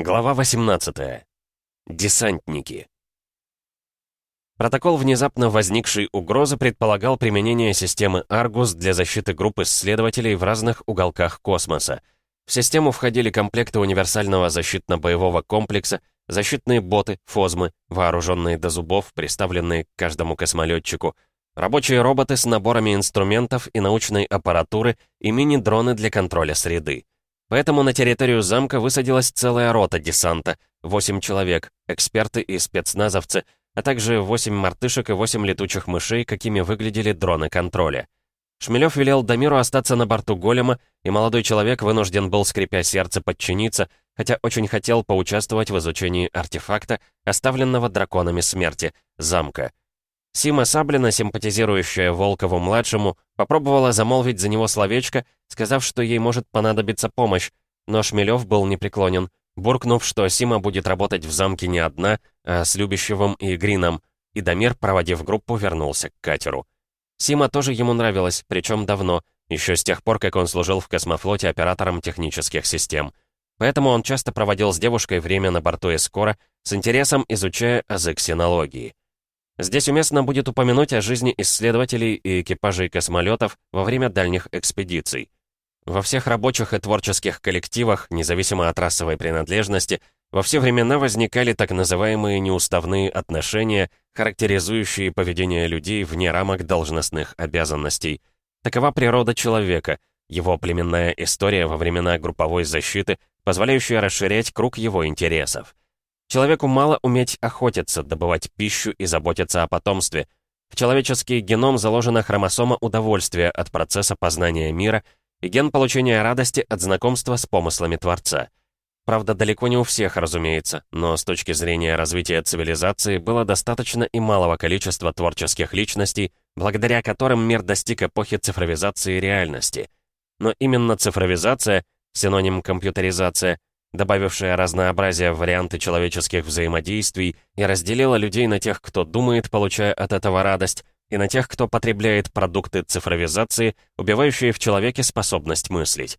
Глава 18. Десантники. Протокол внезапно возникшей угрозы предполагал применение системы Аргус для защиты групп исследователей в разных уголках космоса. В систему входили комплекты универсального защитно-боевого комплекса, защитные боты, фозмы, вооруженные до зубов, приставленные к каждому космолетчику, рабочие роботы с наборами инструментов и научной аппаратуры и мини-дроны для контроля среды. Поэтому на территорию замка высадилась целая рота десанта, 8 человек, эксперты и спецназовцы, а также 8 мартышек и 8 летучих мышей, какими выглядели дроны контроля. Шмелев велел Дамиру остаться на борту голема, и молодой человек вынужден был, скрипя сердце, подчиниться, хотя очень хотел поучаствовать в изучении артефакта, оставленного драконами смерти, замка. Сима Саблина, симпатизирующая Волкову-младшему, попробовала замолвить за него словечко, сказав, что ей может понадобиться помощь, но Шмелев был непреклонен, буркнув, что Сима будет работать в замке не одна, а с Любящевым и Грином, и Дамир, проводив группу, вернулся к катеру. Сима тоже ему нравилась, причем давно, еще с тех пор, как он служил в космофлоте оператором технических систем. Поэтому он часто проводил с девушкой время на борту Эскора, с интересом изучая азы ксенологии. Здесь уместно будет упомянуть о жизни исследователей и экипажей космолетов во время дальних экспедиций. Во всех рабочих и творческих коллективах, независимо от расовой принадлежности, во все времена возникали так называемые неуставные отношения, характеризующие поведение людей вне рамок должностных обязанностей. Такова природа человека, его племенная история во времена групповой защиты, позволяющая расширять круг его интересов. Человеку мало уметь охотиться, добывать пищу и заботиться о потомстве. В человеческий геном заложена хромосома удовольствия от процесса познания мира и ген получения радости от знакомства с помыслами Творца. Правда, далеко не у всех, разумеется, но с точки зрения развития цивилизации было достаточно и малого количества творческих личностей, благодаря которым мир достиг эпохи цифровизации реальности. Но именно цифровизация, синоним компьютеризация, добавившая разнообразие варианты человеческих взаимодействий и разделила людей на тех, кто думает, получая от этого радость, и на тех, кто потребляет продукты цифровизации, убивающие в человеке способность мыслить.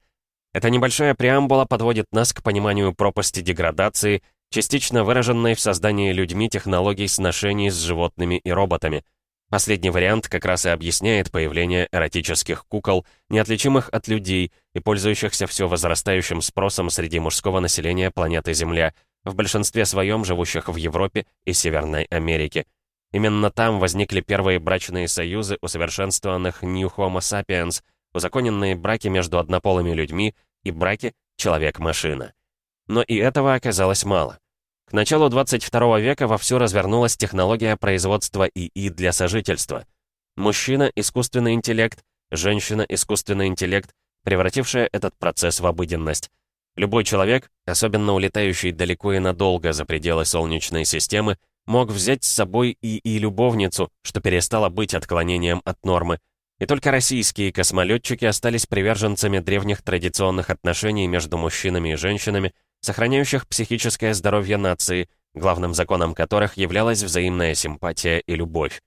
Эта небольшая преамбула подводит нас к пониманию пропасти деградации, частично выраженной в создании людьми технологий сношений с животными и роботами — Последний вариант как раз и объясняет появление эротических кукол, неотличимых от людей и пользующихся все возрастающим спросом среди мужского населения планеты Земля, в большинстве своем живущих в Европе и Северной Америке. Именно там возникли первые брачные союзы усовершенствованных New Homo sapiens, узаконенные браки между однополыми людьми и браки человек-машина. Но и этого оказалось мало. К началу 22 века вовсю развернулась технология производства ИИ для сожительства. Мужчина — искусственный интеллект, женщина — искусственный интеллект, превратившая этот процесс в обыденность. Любой человек, особенно улетающий далеко и надолго за пределы Солнечной системы, мог взять с собой ИИ-любовницу, что перестало быть отклонением от нормы. И только российские космолетчики остались приверженцами древних традиционных отношений между мужчинами и женщинами, сохраняющих психическое здоровье нации, главным законом которых являлась взаимная симпатия и любовь.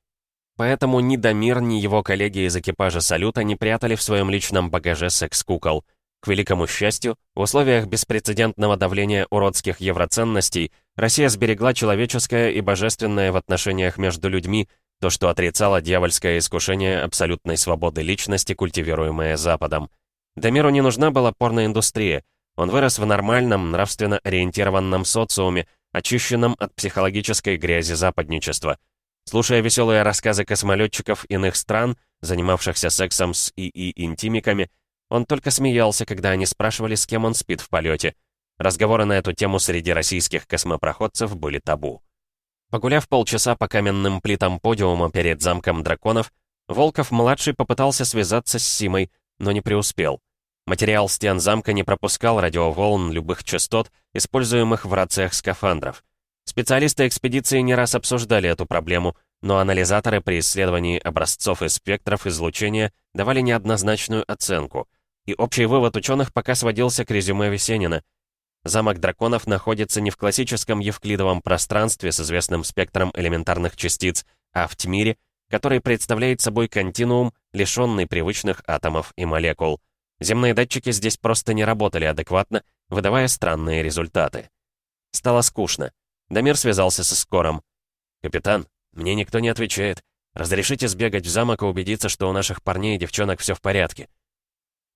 Поэтому ни Дамир, ни его коллеги из экипажа «Салюта» не прятали в своем личном багаже секс-кукол. К великому счастью, в условиях беспрецедентного давления уродских евроценностей Россия сберегла человеческое и божественное в отношениях между людьми, то, что отрицало дьявольское искушение абсолютной свободы личности, культивируемое Западом. Дамиру не нужна была порноиндустрия, он вырос в нормальном, нравственно ориентированном социуме, очищенном от психологической грязи западничества. Слушая веселые рассказы космолетчиков иных стран, занимавшихся сексом с ИИ-интимиками, он только смеялся, когда они спрашивали, с кем он спит в полете. Разговоры на эту тему среди российских космопроходцев были табу. Погуляв полчаса по каменным плитам подиума перед замком драконов, Волков-младший попытался связаться с Симой, но не преуспел. Материал стен замка не пропускал радиоволн любых частот, используемых в рациях скафандров. Специалисты экспедиции не раз обсуждали эту проблему, но анализаторы при исследовании образцов и спектров излучения давали неоднозначную оценку. И общий вывод ученых пока сводился к резюме Весенина. Замок драконов находится не в классическом евклидовом пространстве с известным спектром элементарных частиц, а в тьмире, который представляет собой континуум, лишенный привычных атомов и молекул. Земные датчики здесь просто не работали адекватно, выдавая странные результаты. Стало скучно. Дамир связался со Скором. «Капитан, мне никто не отвечает. Разрешите сбегать в замок и убедиться, что у наших парней и девчонок все в порядке».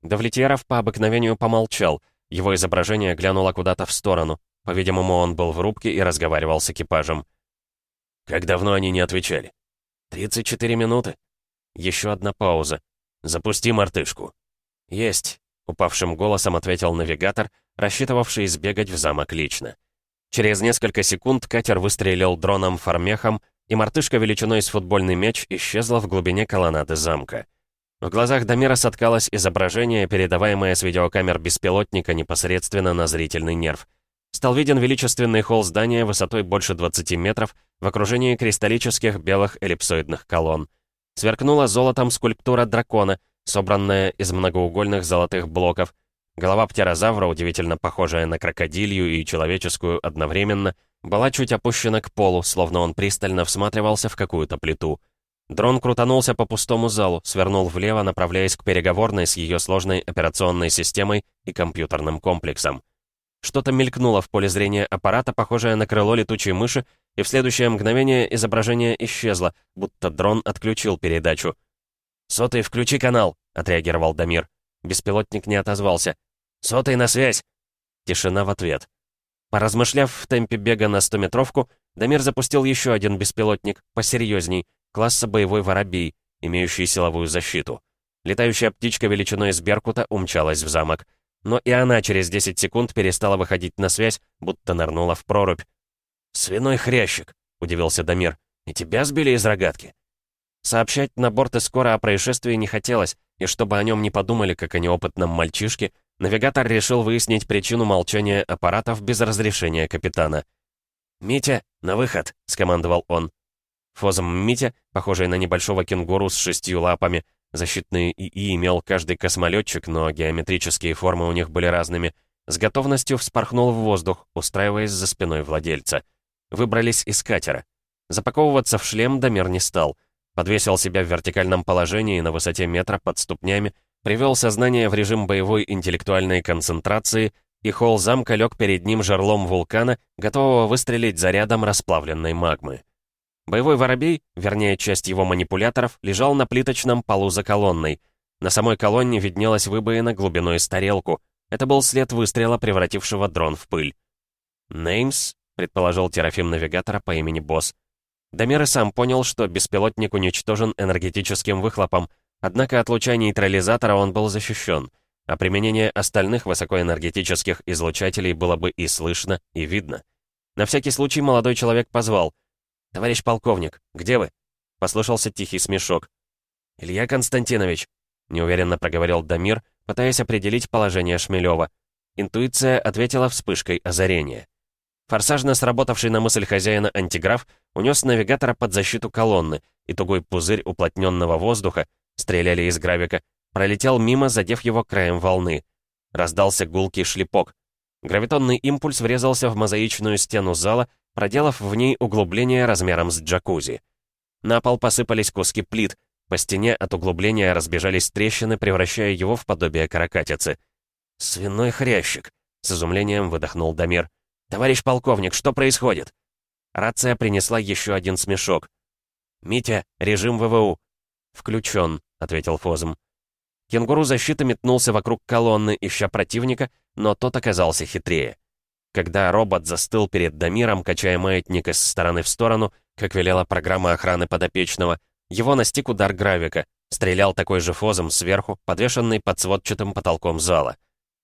Давлетьяров по обыкновению помолчал. Его изображение глянуло куда-то в сторону. По-видимому, он был в рубке и разговаривал с экипажем. «Как давно они не отвечали?» «Тридцать четыре минуты». Еще одна пауза. «Запусти мартышку». «Есть», — упавшим голосом ответил навигатор, рассчитывавший сбегать в замок лично. Через несколько секунд катер выстрелил дроном-фармехом, и мартышка величиной с футбольный мяч исчезла в глубине колоннады замка. В глазах Дамира соткалось изображение, передаваемое с видеокамер беспилотника непосредственно на зрительный нерв. Стал виден величественный холл здания высотой больше 20 метров в окружении кристаллических белых эллипсоидных колонн. Сверкнула золотом скульптура дракона, собранная из многоугольных золотых блоков. Голова птерозавра, удивительно похожая на крокодилью и человеческую одновременно, была чуть опущена к полу, словно он пристально всматривался в какую-то плиту. Дрон крутанулся по пустому залу, свернул влево, направляясь к переговорной с ее сложной операционной системой и компьютерным комплексом. Что-то мелькнуло в поле зрения аппарата, похожее на крыло летучей мыши, и в следующее мгновение изображение исчезло, будто дрон отключил передачу. «Сотый, включи канал!» — отреагировал Дамир. Беспилотник не отозвался. «Сотый, на связь!» Тишина в ответ. Поразмышляв в темпе бега на стометровку, Дамир запустил еще один беспилотник, посерьезней, класса боевой воробей, имеющий силовую защиту. Летающая птичка величиной с Беркута умчалась в замок. Но и она через 10 секунд перестала выходить на связь, будто нырнула в прорубь. «Свиной хрящик», — удивился Дамир. «И тебя сбили из рогатки?» Сообщать на борт скоро о происшествии не хотелось, и чтобы о нем не подумали, как о неопытном мальчишке, навигатор решил выяснить причину молчания аппаратов без разрешения капитана. «Митя, на выход!» — скомандовал он. Фозом Митя, похожий на небольшого кенгуру с шестью лапами, защитные ИИ имел каждый космолетчик, но геометрические формы у них были разными, с готовностью вспорхнул в воздух, устраиваясь за спиной владельца. Выбрались из катера. Запаковываться в шлем Дамир не стал. Подвесил себя в вертикальном положении на высоте метра под ступнями, привел сознание в режим боевой интеллектуальной концентрации, и холл замка лег перед ним жерлом вулкана, готового выстрелить зарядом расплавленной магмы. Боевой воробей, вернее, часть его манипуляторов, лежал на плиточном полу за колонной. На самой колонне виднелась выбоина глубиной с тарелку. Это был след выстрела, превратившего дрон в пыль. «Неймс», — предположил Терафим навигатора по имени Босс. Дамир и сам понял, что беспилотник уничтожен энергетическим выхлопом, однако от луча нейтрализатора он был защищен, а применение остальных высокоэнергетических излучателей было бы и слышно, и видно. На всякий случай молодой человек позвал — «Товарищ полковник, где вы?» Послышался тихий смешок. «Илья Константинович», — неуверенно проговорил Дамир, пытаясь определить положение Шмелева. Интуиция ответила вспышкой озарения. Форсажно сработавший на мысль хозяина антиграф унес навигатора под защиту колонны, и тугой пузырь уплотненного воздуха, стреляли из гравика, пролетел мимо, задев его краем волны. Раздался гулкий шлепок. Гравитонный импульс врезался в мозаичную стену зала, проделав в ней углубление размером с джакузи. На пол посыпались куски плит, по стене от углубления разбежались трещины, превращая его в подобие каракатицы. «Свиной хрящик!» — с изумлением выдохнул Дамир. «Товарищ полковник, что происходит?» Рация принесла еще один смешок. «Митя, режим ВВУ». «Включен», — ответил Фозм. Кенгуру защиты метнулся вокруг колонны, ища противника, но тот оказался хитрее. Когда робот застыл перед Дамиром, качая маятник из стороны в сторону, как велела программа охраны подопечного, его настиг удар гравика, стрелял такой же фозом сверху, подвешенный под сводчатым потолком зала.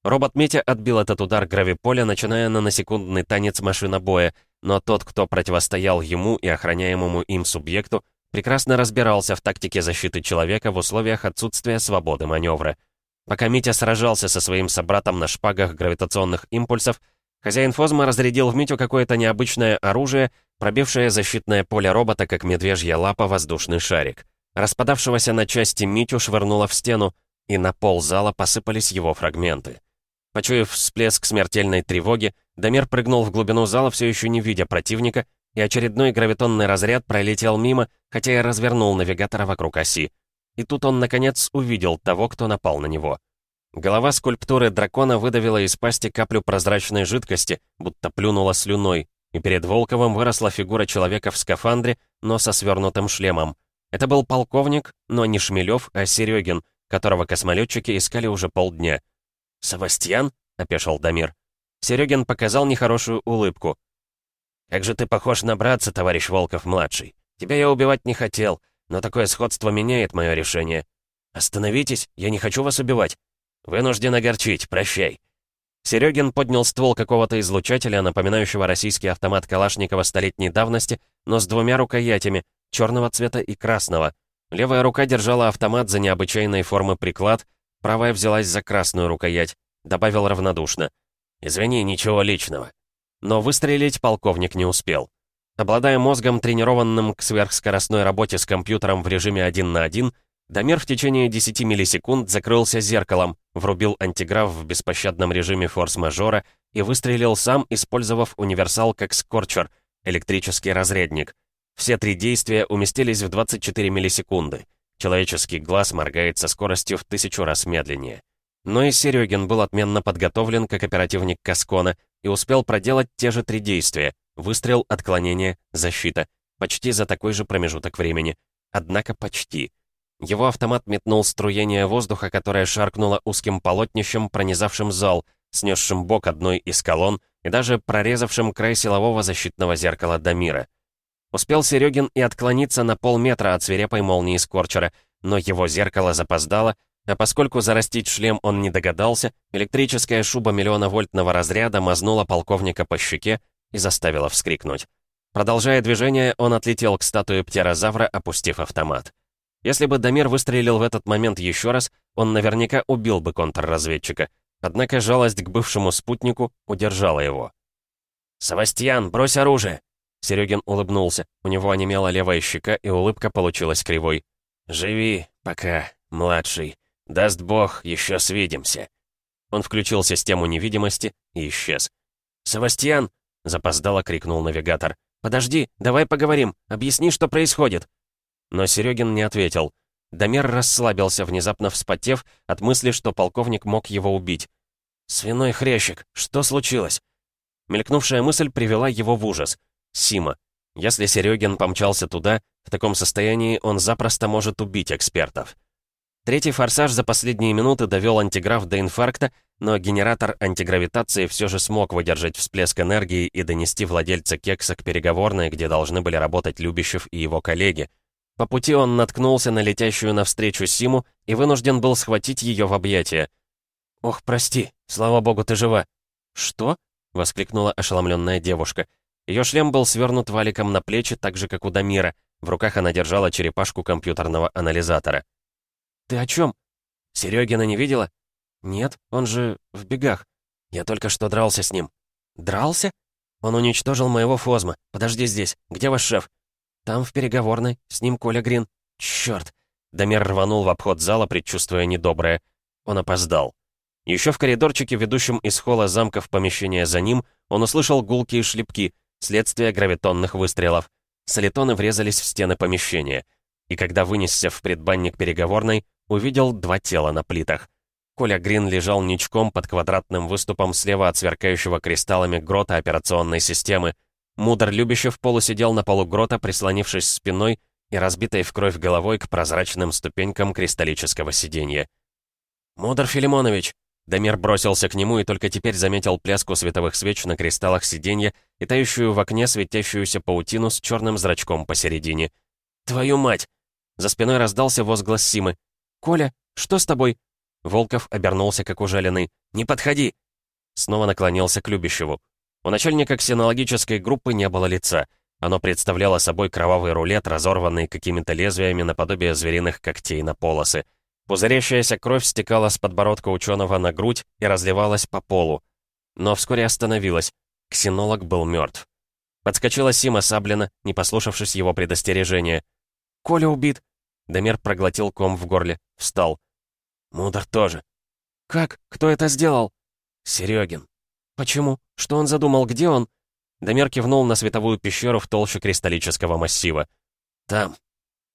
Робот Митя отбил этот удар гравиполя, начиная на насекундный танец машинобоя, но тот, кто противостоял ему и охраняемому им субъекту, прекрасно разбирался в тактике защиты человека в условиях отсутствия свободы маневра. Пока Митя сражался со своим собратом на шпагах гравитационных импульсов, Хозяин Фозма разрядил в Митю какое-то необычное оружие, пробившее защитное поле робота, как медвежья лапа, воздушный шарик. Распадавшегося на части Митю швырнуло в стену, и на пол зала посыпались его фрагменты. Почуяв всплеск смертельной тревоги, Дамир прыгнул в глубину зала, все еще не видя противника, и очередной гравитонный разряд пролетел мимо, хотя и развернул навигатора вокруг оси. И тут он, наконец, увидел того, кто напал на него. Голова скульптуры дракона выдавила из пасти каплю прозрачной жидкости, будто плюнула слюной, и перед Волковым выросла фигура человека в скафандре, но со свернутым шлемом. Это был полковник, но не Шмелев, а Серегин, которого космолетчики искали уже полдня. «Савастьян?» — опешил Дамир. Серегин показал нехорошую улыбку. «Как же ты похож на братца, товарищ Волков-младший. Тебя я убивать не хотел, но такое сходство меняет мое решение. Остановитесь, я не хочу вас убивать. Вынужден огорчить, прощай». Серегин поднял ствол какого-то излучателя, напоминающего российский автомат Калашникова столетней давности, но с двумя рукоятями, черного цвета и красного. Левая рука держала автомат за необычайной формы приклад, правая взялась за красную рукоять. Добавил равнодушно. «Извини, ничего личного». Но выстрелить полковник не успел. Обладая мозгом, тренированным к сверхскоростной работе с компьютером в режиме один на один, Дамир в течение 10 миллисекунд закрылся зеркалом, врубил антиграф в беспощадном режиме форс-мажора и выстрелил сам, использовав универсал как скорчер, электрический разрядник. Все три действия уместились в 24 миллисекунды. Человеческий глаз моргает со скоростью в тысячу раз медленнее. Но и Серегин был отменно подготовлен как оперативник Каскона и успел проделать те же три действия — выстрел, отклонение, защита, почти за такой же промежуток времени. Однако почти — его автомат метнул струение воздуха, которое шаркнуло узким полотнищем, пронизавшим зал, снесшим бок одной из колонн и даже прорезавшим край силового защитного зеркала Дамира. Успел Серегин и отклониться на полметра от свирепой молнии Скорчера, но его зеркало запоздало, а поскольку зарастить шлем он не догадался, электрическая шуба миллионовольтного разряда мазнула полковника по щеке и заставила вскрикнуть. Продолжая движение, он отлетел к статуе птерозавра, опустив автомат. Если бы Дамир выстрелил в этот момент еще раз, он наверняка убил бы контрразведчика. Однако жалость к бывшему спутнику удержала его. «Савастьян, брось оружие!» Серегин улыбнулся. У него онемела левая щека, и улыбка получилась кривой. «Живи, пока, младший. Даст бог, еще свидимся». Он включил систему невидимости и исчез. «Савастьян!» — запоздало крикнул навигатор. «Подожди, давай поговорим. Объясни, что происходит». Но Серегин не ответил. Дамир расслабился, внезапно вспотев от мысли, что полковник мог его убить. «Свиной хрящик, что случилось?» Мелькнувшая мысль привела его в ужас. Сима. Если Серегин помчался туда, в таком состоянии он запросто может убить экспертов. Третий форсаж за последние минуты довел антиграф до инфаркта, но генератор антигравитации все же смог выдержать всплеск энергии и донести владельца кекса к переговорной, где должны были работать Любящев и его коллеги — по пути он наткнулся на летящую навстречу Симу и вынужден был схватить ее в объятия. «Ох, прости, слава богу, ты жива!» «Что?» — воскликнула ошеломленная девушка. Ее шлем был свернут валиком на плечи, так же, как у Дамира. В руках она держала черепашку компьютерного анализатора. «Ты о чем? Серегина не видела?» «Нет, он же в бегах. Я только что дрался с ним». «Дрался?» «Он уничтожил моего Фозма. Подожди здесь. Где ваш шеф?» «Там, в переговорной. С ним Коля Грин. Чёрт!» Дамир рванул в обход зала, предчувствуя недоброе. Он опоздал. Еще в коридорчике, ведущем из холла замка в помещение за ним, он услышал гулкие шлепки, следствие гравитонных выстрелов. Солитоны врезались в стены помещения. И когда вынесся в предбанник переговорной, увидел два тела на плитах. Коля Грин лежал ничком под квадратным выступом слева от сверкающего кристаллами грота операционной системы, Мудр Любящев полусидел на полу грота, прислонившись спиной и разбитой в кровь головой к прозрачным ступенькам кристаллического сиденья. «Мудр Филимонович!» Дамир бросился к нему и только теперь заметил пляску световых свеч на кристаллах сиденья и тающую в окне светящуюся паутину с черным зрачком посередине. «Твою мать!» За спиной раздался возглас Симы. «Коля, что с тобой?» Волков обернулся как ужаленный. «Не подходи!» Снова наклонился к Любящеву. У начальника ксенологической группы не было лица. Оно представляло собой кровавый рулет, разорванный какими-то лезвиями наподобие звериных когтей на полосы. Пузырящаяся кровь стекала с подбородка ученого на грудь и разливалась по полу. Но вскоре остановилась. Ксенолог был мертв. Подскочила Сима Саблина, не послушавшись его предостережения. «Коля убит!» Дамир проглотил ком в горле, встал. «Мудр тоже». «Как? Кто это сделал?» «Серегин». «Почему? Что он задумал? Где он?» Дамир кивнул на световую пещеру в толще кристаллического массива. «Там».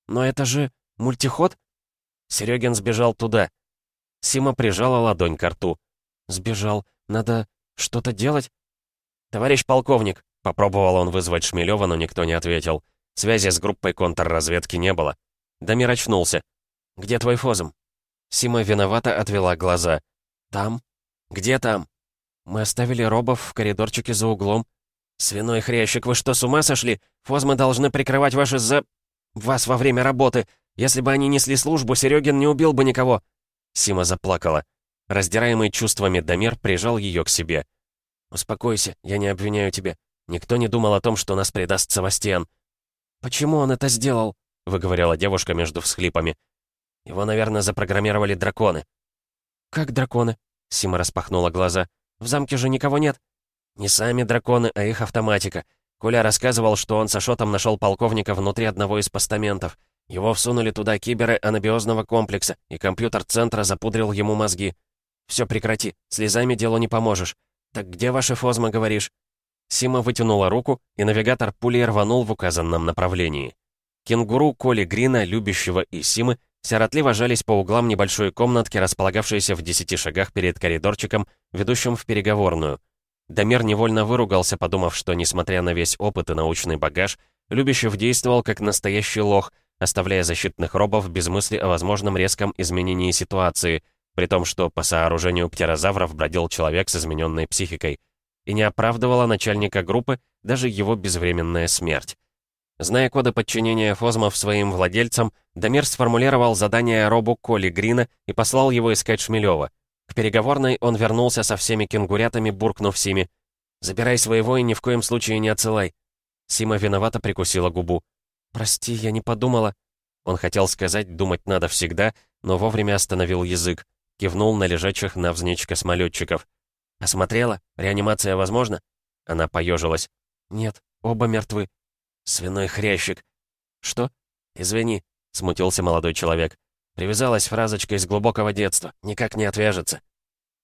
«Но это же мультиход?» Серегин сбежал туда. Сима прижала ладонь к рту. «Сбежал. Надо что-то делать?» «Товарищ полковник!» — попробовал он вызвать Шмелева, но никто не ответил. Связи с группой контрразведки не было. Дамир очнулся. «Где твой фозом?» Сима виновато отвела глаза. «Там?» «Где там?» «Мы оставили робов в коридорчике за углом». «Свиной хрящик, вы что, с ума сошли? Фозмы должны прикрывать ваши за... вас во время работы. Если бы они несли службу, Серегин не убил бы никого». Сима заплакала. Раздираемый чувствами Дамир прижал ее к себе. «Успокойся, я не обвиняю тебя. Никто не думал о том, что нас предаст Савастьян». «Почему он это сделал?» — выговорила девушка между всхлипами. «Его, наверное, запрограммировали драконы». «Как драконы?» — Сима распахнула глаза. «В замке же никого нет». «Не сами драконы, а их автоматика. Коля рассказывал, что он с Ашотом нашел полковника внутри одного из постаментов. Его всунули туда киберы анабиозного комплекса, и компьютер центра запудрил ему мозги. Все прекрати, слезами делу не поможешь. Так где ваши фозма, говоришь?» Сима вытянула руку, и навигатор пулей рванул в указанном направлении. Кенгуру Коли Грина, любящего и Симы, сиротливо жались по углам небольшой комнатки, располагавшейся в десяти шагах перед коридорчиком, ведущим в переговорную. Дамир невольно выругался, подумав, что, несмотря на весь опыт и научный багаж, Любящев действовал как настоящий лох, оставляя защитных робов без мысли о возможном резком изменении ситуации — при том, что по сооружению птерозавров бродил человек с измененной психикой, и не оправдывала начальника группы даже его безвременная смерть. Зная коды подчинения фозмов своим владельцам, Дамир сформулировал задание робу Коли Грина и послал его искать Шмелева. К переговорной он вернулся со всеми кенгурятами, буркнув Симе. «Забирай своего и ни в коем случае не отсылай». Сима виновато прикусила губу. «Прости, я не подумала». Он хотел сказать «думать надо всегда», но вовремя остановил язык. Кивнул на лежачих навзничь космолетчиков. «Осмотрела? Реанимация возможна?» Она поежилась. «Нет, оба мертвы». «Свиной хрящик». «Что?» «Извини», — смутился молодой человек. Привязалась фразочкой из глубокого детства. Никак не отвяжется.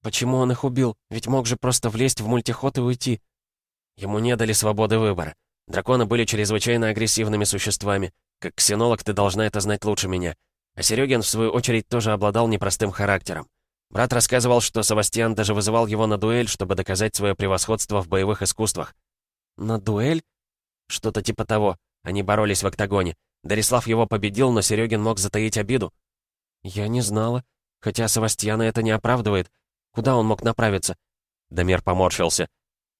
«Почему он их убил? Ведь мог же просто влезть в мультиход и уйти». Ему не дали свободы выбора. Драконы были чрезвычайно агрессивными существами. Как ксенолог ты должна это знать лучше меня. А Серегин, в свою очередь, тоже обладал непростым характером. Брат рассказывал, что Савастьян даже вызывал его на дуэль, чтобы доказать свое превосходство в боевых искусствах. «На дуэль?» «Что-то типа того. Они боролись в октагоне. Дарислав его победил, но Серегин мог затаить обиду». «Я не знала. Хотя Савастьяна это не оправдывает. Куда он мог направиться?» Дамир поморщился.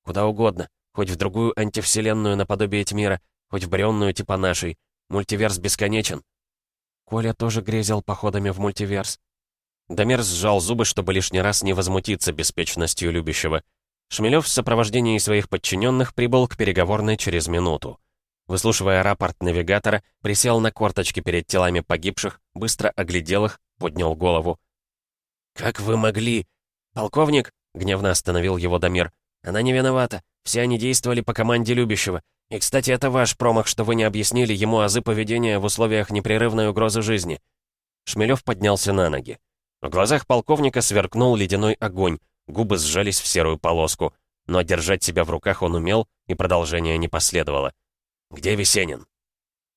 «Куда угодно. Хоть в другую антивселенную наподобие Тьмира, хоть в бренную типа нашей. Мультиверс бесконечен». Коля тоже грезил походами в мультиверс. Дамир сжал зубы, чтобы лишний раз не возмутиться беспечностью любящего. Шмелев в сопровождении своих подчиненных прибыл к переговорной через минуту. Выслушивая рапорт навигатора, присел на корточки перед телами погибших, быстро оглядел их, поднял голову. «Как вы могли?» «Полковник!» — гневно остановил его Дамир. «Она не виновата. Все они действовали по команде любящего. И, кстати, это ваш промах, что вы не объяснили ему азы поведения в условиях непрерывной угрозы жизни». Шмелев поднялся на ноги. В глазах полковника сверкнул ледяной огонь, губы сжались в серую полоску. Но держать себя в руках он умел, и продолжение не последовало. «Где Весенин?»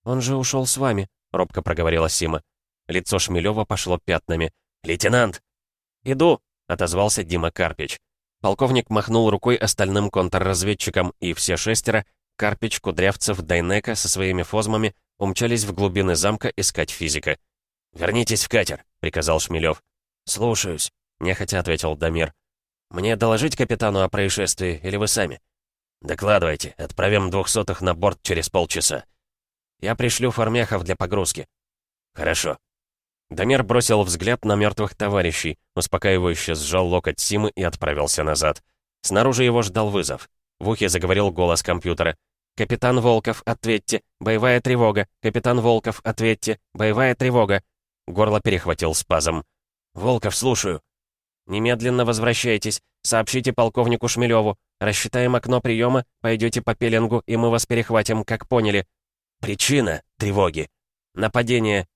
«Он же ушел с вами», — робко проговорила Сима. Лицо Шмелева пошло пятнами. «Лейтенант!» «Иду», — отозвался Дима Карпич. Полковник махнул рукой остальным контрразведчикам, и все шестеро Карпич, Кудрявцев, Дайнека со своими фозмами умчались в глубины замка искать физика. «Вернитесь в катер», — приказал Шмелев. «Слушаюсь», — нехотя ответил Дамир. «Мне доложить капитану о происшествии, или вы сами?» «Докладывайте, отправим двухсотых на борт через полчаса». «Я пришлю формяхов для погрузки». «Хорошо». Дамир бросил взгляд на мертвых товарищей, успокаивающе сжал локоть Симы и отправился назад. Снаружи его ждал вызов. В ухе заговорил голос компьютера. «Капитан Волков, ответьте! Боевая тревога! Капитан Волков, ответьте! Боевая тревога!» Горло перехватил спазм. «Волков, слушаю!» «Немедленно возвращайтесь. Сообщите полковнику Шмелеву. Рассчитаем окно приема, пойдете по пеленгу, и мы вас перехватим, как поняли». «Причина тревоги?» «Нападение».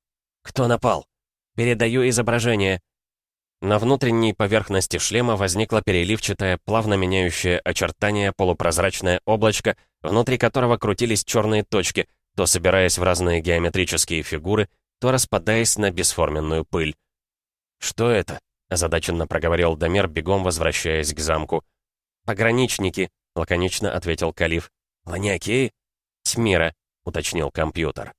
«Кто напал?» «Передаю изображение. На внутренней поверхности шлема возникло переливчатое, плавно меняющее очертание полупрозрачное облачко, внутри которого крутились черные точки, то собираясь в разные геометрические фигуры, то распадаясь на бесформенную пыль. «Что это?» — озадаченно проговорил Дамир, бегом возвращаясь к замку. «Пограничники», — лаконично ответил Калиф. «Ланякеи?» «Тьмира», — уточнил компьютер.